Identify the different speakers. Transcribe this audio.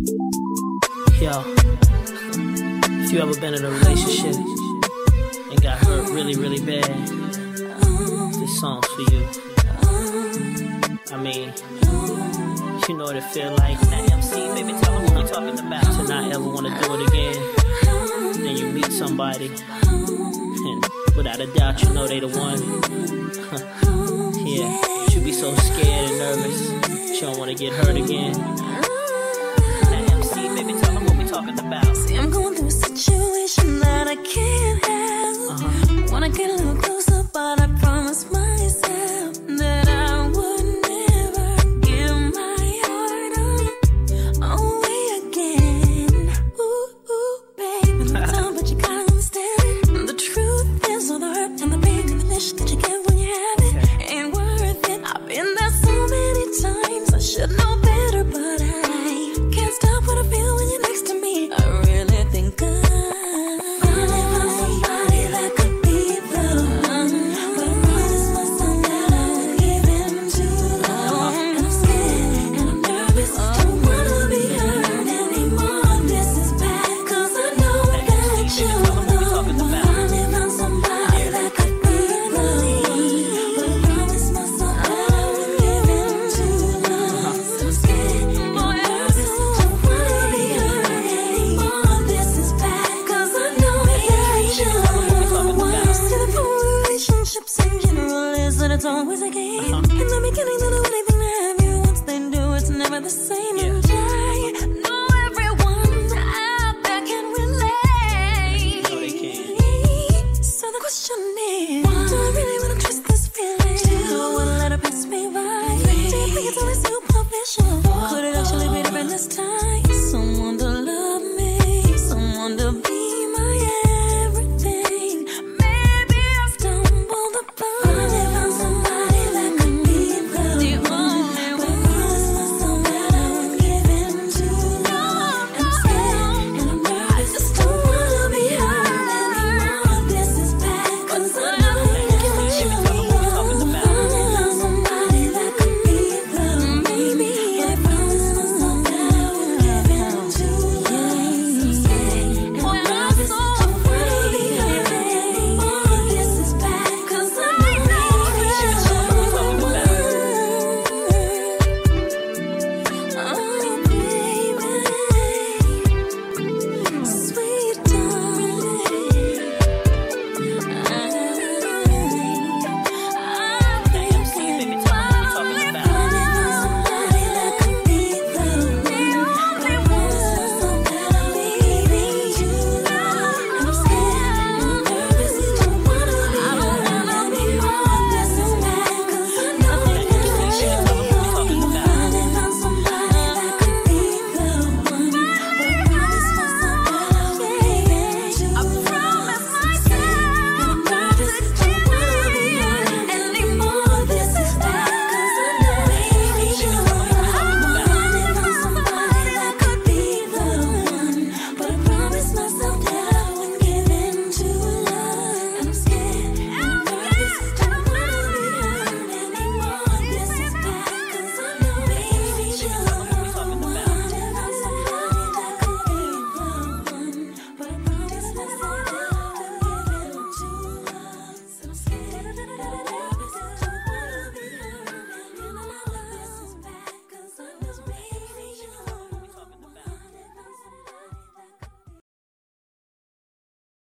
Speaker 1: Yo, if you ever been in a relationship and got hurt really, really bad, this song's for you. I mean, you know what it feel like. That MC, baby, tell them what we talking about. To not ever want to do it again. Then you meet somebody, and without a doubt, you know they the one. yeah, you be so scared and nervous. You don't want to get hurt again. Talking about.
Speaker 2: See, I'm going through a situation that I can't handle.
Speaker 1: Uh-huh.
Speaker 2: Wanna get a I was a game. Uh-huh. In the beginning, I do anything to have you. Once they do, it's never the same.
Speaker 1: Yeah.
Speaker 2: And I know everyone out there can relate.
Speaker 1: They can.
Speaker 2: So the question is, Why? do I really want to trust this feeling? Pass me by? It's only superficial? Could it actually be different this time? Someone to love me, someone to.